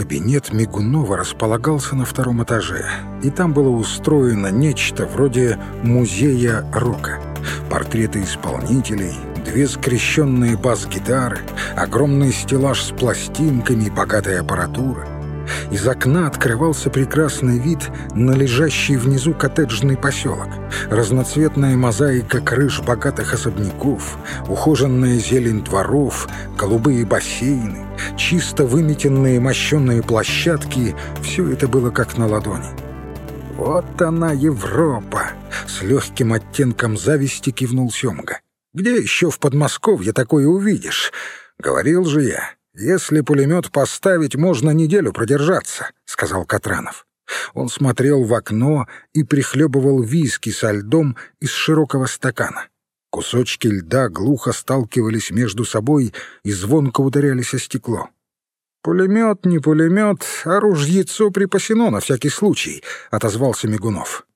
Кабинет Мигунова располагался на втором этаже, и там было устроено нечто вроде музея рока. Портреты исполнителей, две скрещенные бас-гитары, огромный стеллаж с пластинками и богатая аппаратура. Из окна открывался прекрасный вид на лежащий внизу коттеджный поселок. Разноцветная мозаика крыш богатых особняков, ухоженная зелень дворов, голубые бассейны, чисто выметенные мощенные площадки — все это было как на ладони. «Вот она, Европа!» — с легким оттенком зависти кивнул Семга. «Где еще в Подмосковье такое увидишь? Говорил же я, если пулемет поставить, можно неделю продержаться», — сказал Катранов. Он смотрел в окно и прихлебывал виски со льдом из широкого стакана. Кусочки льда глухо сталкивались между собой и звонко ударялись о стекло. «Пулемет, не пулемет, а ружьецо припасено на всякий случай», — отозвался Мигунов.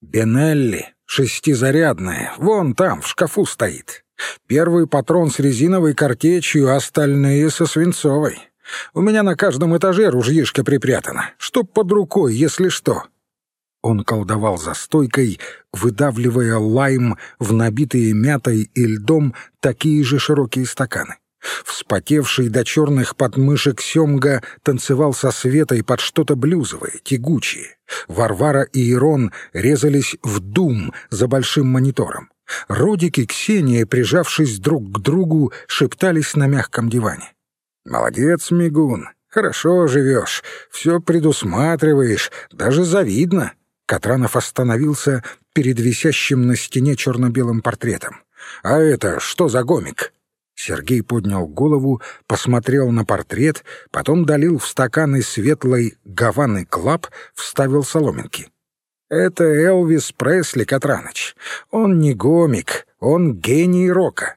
«Бенелли, шестизарядная, вон там, в шкафу стоит. Первый патрон с резиновой картечью, остальные со свинцовой. У меня на каждом этаже ружьишко припрятано, чтоб под рукой, если что». Он колдовал за стойкой, выдавливая лайм в набитые мятой и льдом такие же широкие стаканы. Вспотевший до черных подмышек Семга танцевал со Светой под что-то блюзовое, тягучее. Варвара и Ирон резались в дум за большим монитором. Родик и Ксения, прижавшись друг к другу, шептались на мягком диване. «Молодец, Мигун, хорошо живешь, все предусматриваешь, даже завидно», Катранов остановился перед висящим на стене черно-белым портретом. «А это что за гомик?» Сергей поднял голову, посмотрел на портрет, потом долил в стаканы светлой гаваны клаб, вставил соломинки. «Это Элвис Пресли, Катраныч. Он не гомик, он гений рока.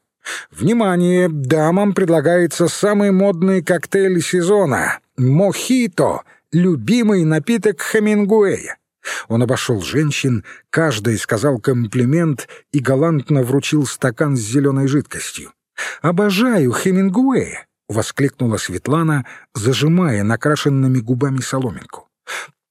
Внимание, дамам предлагается самый модный коктейль сезона — мохито, любимый напиток Хемингуэя. Он обошел женщин, каждой сказал комплимент и галантно вручил стакан с зеленой жидкостью. «Обожаю Хемингуэя!» — воскликнула Светлана, зажимая накрашенными губами соломинку.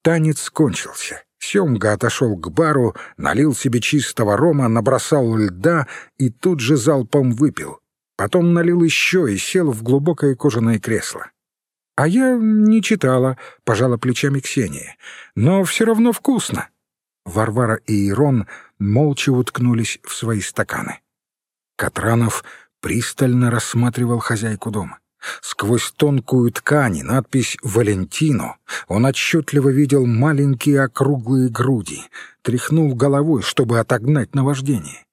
Танец кончился. Семга отошел к бару, налил себе чистого рома, набросал льда и тут же залпом выпил. Потом налил еще и сел в глубокое кожаное кресло. «А я не читала», — пожала плечами Ксения. «Но все равно вкусно». Варвара и Ирон молча уткнулись в свои стаканы. Катранов пристально рассматривал хозяйку дома. Сквозь тонкую ткань надпись «Валентино» он отчетливо видел маленькие округлые груди, тряхнул головой, чтобы отогнать наваждение.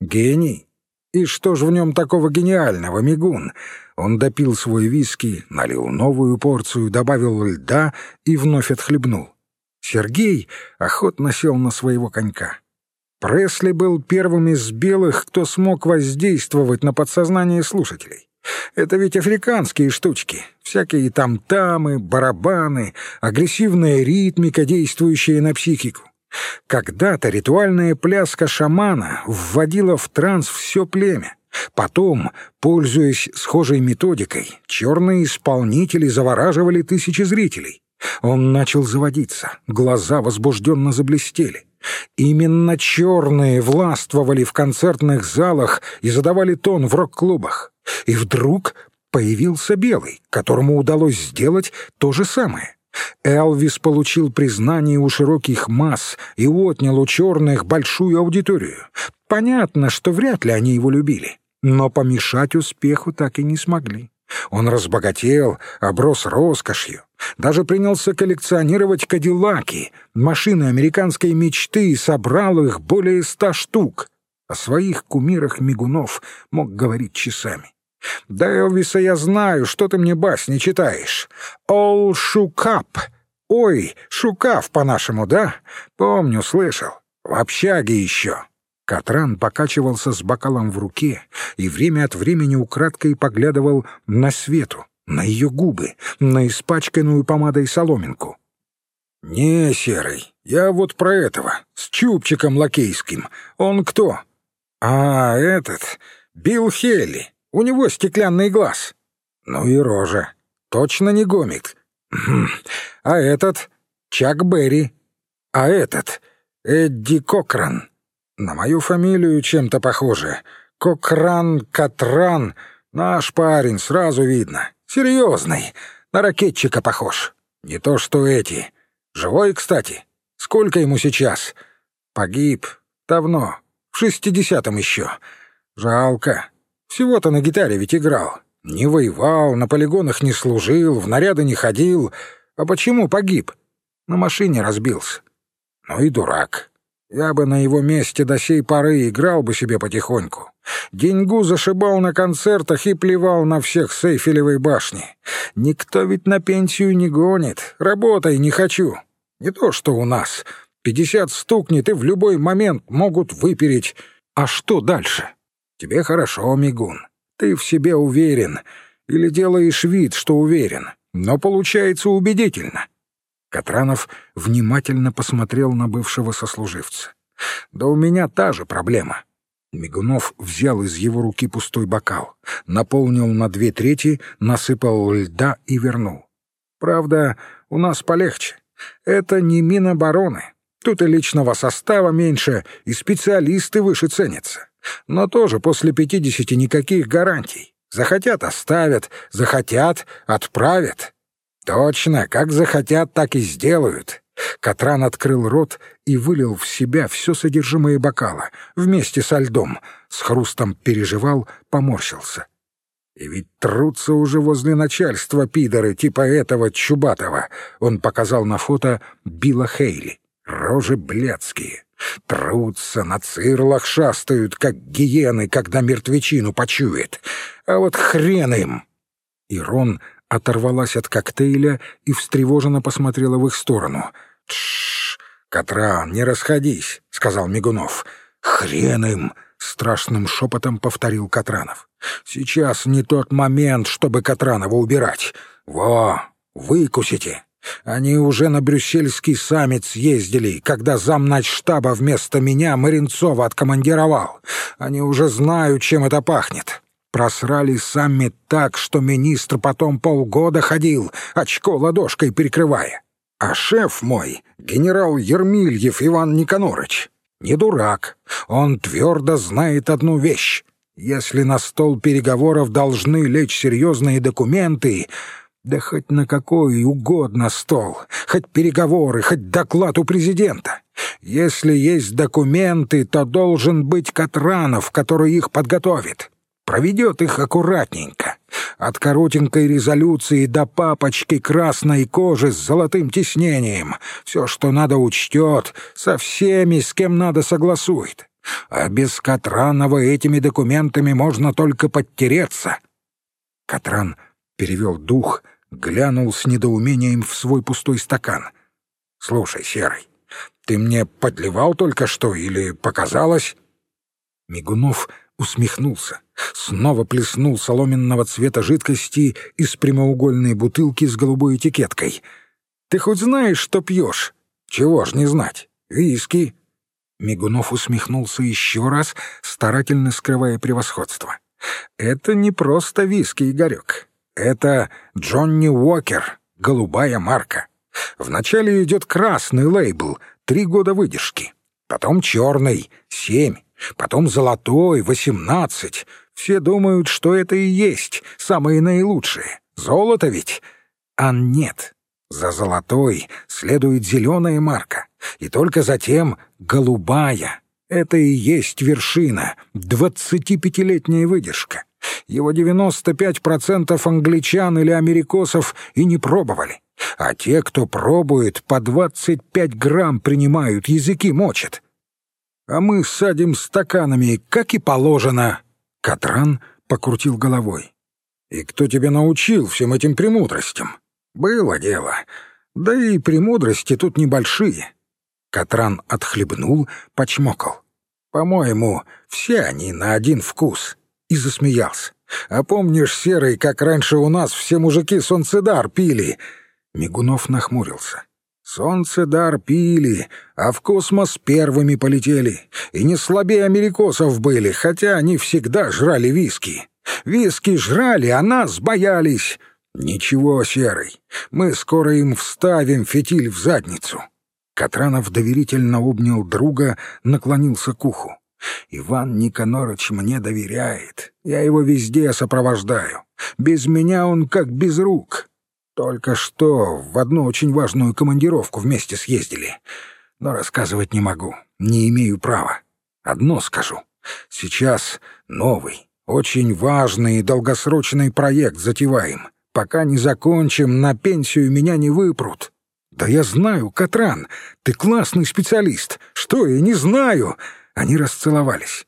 «Гений? И что ж в нем такого гениального, Мигун?» Он допил свой виски, налил новую порцию, добавил льда и вновь отхлебнул. Сергей охотно сел на своего конька. Пресли был первым из белых, кто смог воздействовать на подсознание слушателей. Это ведь африканские штучки, всякие там-тамы, барабаны, агрессивная ритмика, действующая на психику. Когда-то ритуальная пляска шамана вводила в транс все племя. Потом, пользуясь схожей методикой, черные исполнители завораживали тысячи зрителей. Он начал заводиться, глаза возбужденно заблестели. Именно черные властвовали в концертных залах и задавали тон в рок-клубах. И вдруг появился белый, которому удалось сделать то же самое. Элвис получил признание у широких масс и отнял у черных большую аудиторию. Понятно, что вряд ли они его любили, но помешать успеху так и не смогли. Он разбогател, оброс роскошью, даже принялся коллекционировать кадиллаки, машины американской мечты, и собрал их более ста штук. О своих кумирах Мигунов мог говорить часами. «Да, Элвиса, я знаю, что ты мне басни читаешь. Shook up. Ой, шукав по-нашему, да? Помню, слышал. В общаге еще». Катран покачивался с бокалом в руке и время от времени украдкой поглядывал на свету, на ее губы, на испачканную помадой соломинку. «Не, Серый, я вот про этого, с чубчиком лакейским. Он кто?» «А, этот, Билл Хелли. У него стеклянный глаз». «Ну и рожа. Точно не гомик. А этот — Чак Берри. А этот — Эдди Кокран. На мою фамилию чем-то похоже. Кокран, Катран. Наш парень, сразу видно. Серьезный. На ракетчика похож. Не то что эти. Живой, кстати. Сколько ему сейчас? Погиб. Давно. В шестидесятом еще. Жалко. Всего-то на гитаре ведь играл. Не воевал, на полигонах не служил, в наряды не ходил. А почему погиб? На машине разбился. Ну и дурак. Я бы на его месте до сей поры играл бы себе потихоньку. Деньгу зашибал на концертах и плевал на всех с Эйфелевой башни. Никто ведь на пенсию не гонит. Работай не хочу. Не то что у нас. Пятьдесят стукнет и в любой момент могут выпереть. А что дальше? Тебе хорошо, Мигун. Ты в себе уверен. Или делаешь вид, что уверен. Но получается убедительно. Катранов внимательно посмотрел на бывшего сослуживца. «Да у меня та же проблема». Мигунов взял из его руки пустой бокал, наполнил на две трети, насыпал льда и вернул. «Правда, у нас полегче. Это не Минобороны. Тут и личного состава меньше, и специалисты выше ценятся. Но тоже после пятидесяти никаких гарантий. Захотят — оставят, захотят — отправят. «Точно, как захотят, так и сделают». Катран открыл рот и вылил в себя все содержимое бокала, вместе со льдом. С хрустом переживал, поморщился. И ведь трутся уже возле начальства пидоры, типа этого Чубатова. Он показал на фото Билла Хейли. Рожи блядские. Трутся, на цирлах шастают, как гиены, когда мертвечину почует. А вот хрен им! И Рон оторвалась от коктейля и встревоженно посмотрела в их сторону. «Тш, Катран, не расходись», — сказал Мигунов. «Хрен им!» — страшным шепотом повторил Катранов. «Сейчас не тот момент, чтобы Катранова убирать. Во, выкусите!» Они уже на брюссельский саммит съездили, когда замначштаба вместо меня Маринцова откомандировал. Они уже знают, чем это пахнет. Просрали сами так, что министр потом полгода ходил, очко ладошкой перекрывая. А шеф мой, генерал Ермильев Иван Никонорыч, не дурак. Он твердо знает одну вещь. Если на стол переговоров должны лечь серьезные документы, да хоть на какой угодно стол, хоть переговоры, хоть доклад у президента. Если есть документы, то должен быть Катранов, который их подготовит проведет их аккуратненько. От коротенькой резолюции до папочки красной кожи с золотым тиснением. Все, что надо, учтет, со всеми, с кем надо, согласует. А без Катранова этими документами можно только подтереться. Катран перевел дух, глянул с недоумением в свой пустой стакан. «Слушай, Серый, ты мне подливал только что или показалось?» Мигунов усмехнулся, снова плеснул соломенного цвета жидкости из прямоугольной бутылки с голубой этикеткой. «Ты хоть знаешь, что пьешь?» «Чего ж не знать? Виски». Мигунов усмехнулся еще раз, старательно скрывая превосходство. «Это не просто виски, Игорек. Это Джонни Уокер, голубая марка. Вначале идет красный лейбл, три года выдержки. Потом черный, семь потом золотой, восемнадцать. Все думают, что это и есть самые наилучшие. Золото ведь? А нет. За золотой следует зеленая марка, и только затем голубая. Это и есть вершина, двадцатипятилетняя выдержка. Его девяносто пять процентов англичан или америкосов и не пробовали. А те, кто пробует, по двадцать пять грамм принимают, языки мочат а мы садим стаканами, как и положено». Катран покрутил головой. «И кто тебя научил всем этим премудростям?» «Было дело. Да и премудрости тут небольшие». Катран отхлебнул, почмокал. «По-моему, все они на один вкус». И засмеялся. «А помнишь, Серый, как раньше у нас все мужики солнцедар пили?» Мигунов нахмурился. Солнце дар пили, а в космос первыми полетели. И не слабее америкосов были, хотя они всегда жрали виски. Виски жрали, а нас боялись. «Ничего, Серый, мы скоро им вставим фитиль в задницу». Катранов доверительно обнял друга, наклонился к уху. «Иван Никонорыч мне доверяет. Я его везде сопровождаю. Без меня он как без рук. Только что в одну очень важную командировку вместе съездили. Но рассказывать не могу, не имею права. Одно скажу. Сейчас новый, очень важный и долгосрочный проект затеваем. Пока не закончим, на пенсию меня не выпрут. Да я знаю, Катран, ты классный специалист. Что я не знаю? Они расцеловались.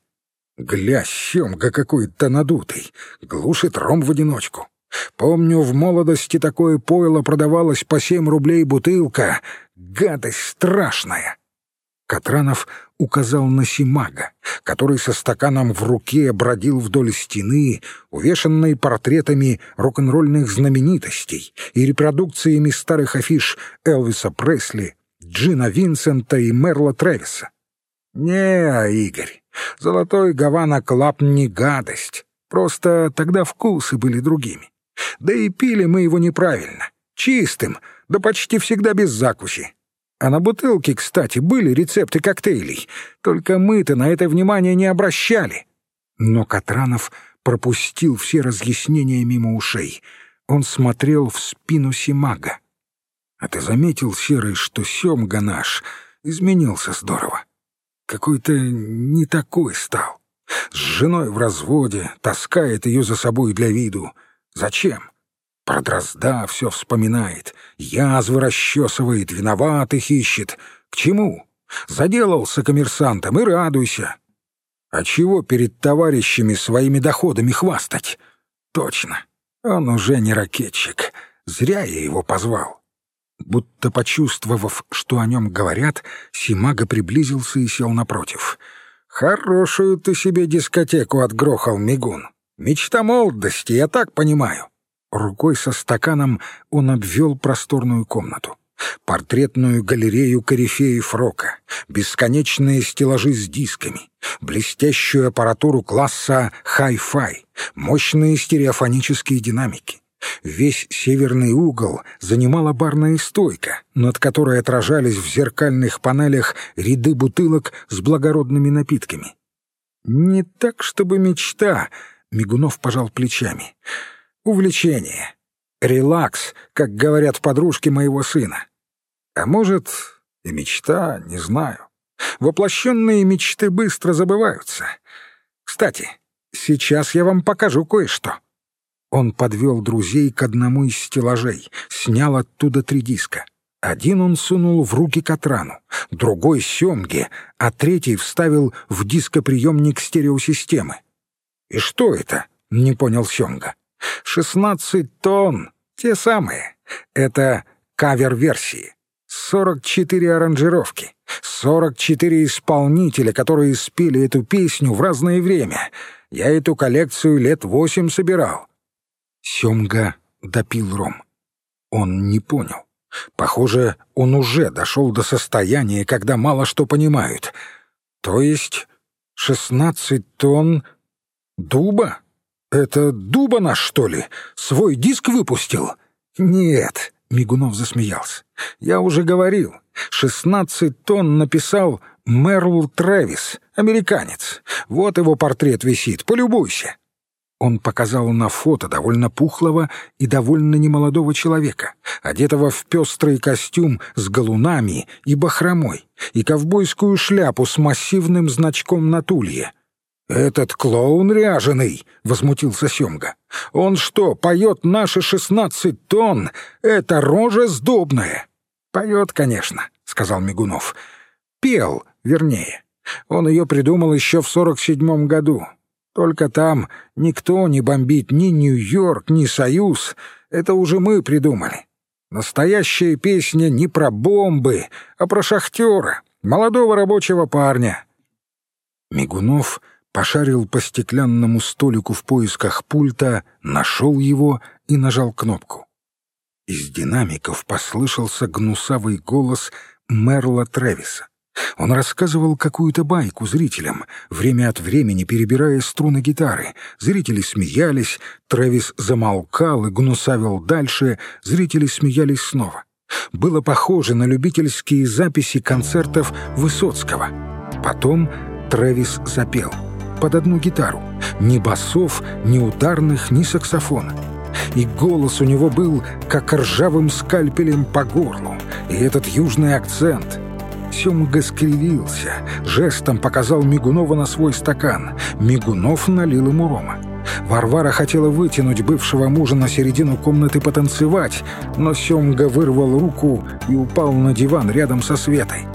Гля, щемга какой-то надутый, глушит ром в одиночку. Помню, в молодости такое пойло продавалось по семь рублей бутылка. Гадость страшная. Катранов указал на Симага, который со стаканом в руке бродил вдоль стены, увешанной портретами рок-н-ролльных знаменитостей и репродукциями старых афиш Элвиса Пресли, Джина Винсента и Мерла Трэвиса. «Не, Игорь, золотой Havana Club не гадость, просто тогда вкусы были другими. Да и пили мы его неправильно, чистым, да почти всегда без закуси. А на бутылке, кстати, были рецепты коктейлей, только мы-то на это внимание не обращали. Но Катранов пропустил все разъяснения мимо ушей. Он смотрел в спину Симага. А ты заметил, Серый, что Семга наш изменился здорово? Какой-то не такой стал. С женой в разводе, таскает ее за собой для виду. Зачем? Про дрозда все вспоминает, язвы расчесывает, виноватых ищет. К чему? Заделался коммерсантом и радуйся. А чего перед товарищами своими доходами хвастать? Точно, он уже не ракетчик. Зря я его позвал. Будто почувствовав, что о нем говорят, Симага приблизился и сел напротив. «Хорошую ты себе дискотеку отгрохал, Мигун. Мечта молодости, я так понимаю. Рукой со стаканом он обвел просторную комнату. Портретную галерею корифеев рока, бесконечные стеллажи с дисками, блестящую аппаратуру класса хай-фай, мощные стереофонические динамики. Весь северный угол занимала барная стойка, над которой отражались в зеркальных панелях ряды бутылок с благородными напитками. «Не так, чтобы мечта», — Мигунов пожал плечами увлечение. Релакс, как говорят подружки моего сына. А может, и мечта, не знаю. Воплощенные мечты быстро забываются. Кстати, сейчас я вам покажу кое-что. Он подвел друзей к одному из стеллажей, снял оттуда три диска. Один он сунул в руки Катрану, другой — Семге, а третий вставил в дископриемник стереосистемы. «И что это?» — не понял Семга. Шестнадцать тонн, те самые. Это кавер-версии. Сорок четыре аранжировки. Сорок четыре исполнителя, которые спели эту песню в разное время. Я эту коллекцию лет восемь собирал. Семга допил ром. Он не понял. Похоже, он уже дошел до состояния, когда мало что понимают. То есть шестнадцать тонн дуба? «Это Дуба наш, что ли? Свой диск выпустил?» «Нет», — Мигунов засмеялся. «Я уже говорил. Шестнадцать тонн написал Мерл Трэвис, американец. Вот его портрет висит, полюбуйся». Он показал на фото довольно пухлого и довольно немолодого человека, одетого в пестрый костюм с галунами и бахромой, и ковбойскую шляпу с массивным значком на тулье. «Этот клоун ряженый!» — возмутился Семга. «Он что, поет наши шестнадцать тонн? Это рожа сдобная!» «Поет, конечно», — сказал Мигунов. «Пел, вернее. Он ее придумал еще в сорок седьмом году. Только там никто не бомбит ни Нью-Йорк, ни Союз. Это уже мы придумали. Настоящая песня не про бомбы, а про шахтера, молодого рабочего парня». Мигунов пошарил по стеклянному столику в поисках пульта, нашел его и нажал кнопку. Из динамиков послышался гнусавый голос Мерла Тревиса. Он рассказывал какую-то байку зрителям, время от времени перебирая струны гитары. Зрители смеялись, Трэвис замолкал и гнусавил дальше, зрители смеялись снова. Было похоже на любительские записи концертов Высоцкого. Потом Трэвис запел под одну гитару. Ни басов, ни ударных, ни саксофона. И голос у него был как ржавым скальпелем по горлу. И этот южный акцент — Семга скривился, жестом показал Мигунова на свой стакан. Мигунов налил ему рома. Варвара хотела вытянуть бывшего мужа на середину комнаты потанцевать, но Семга вырвал руку и упал на диван рядом со Светой.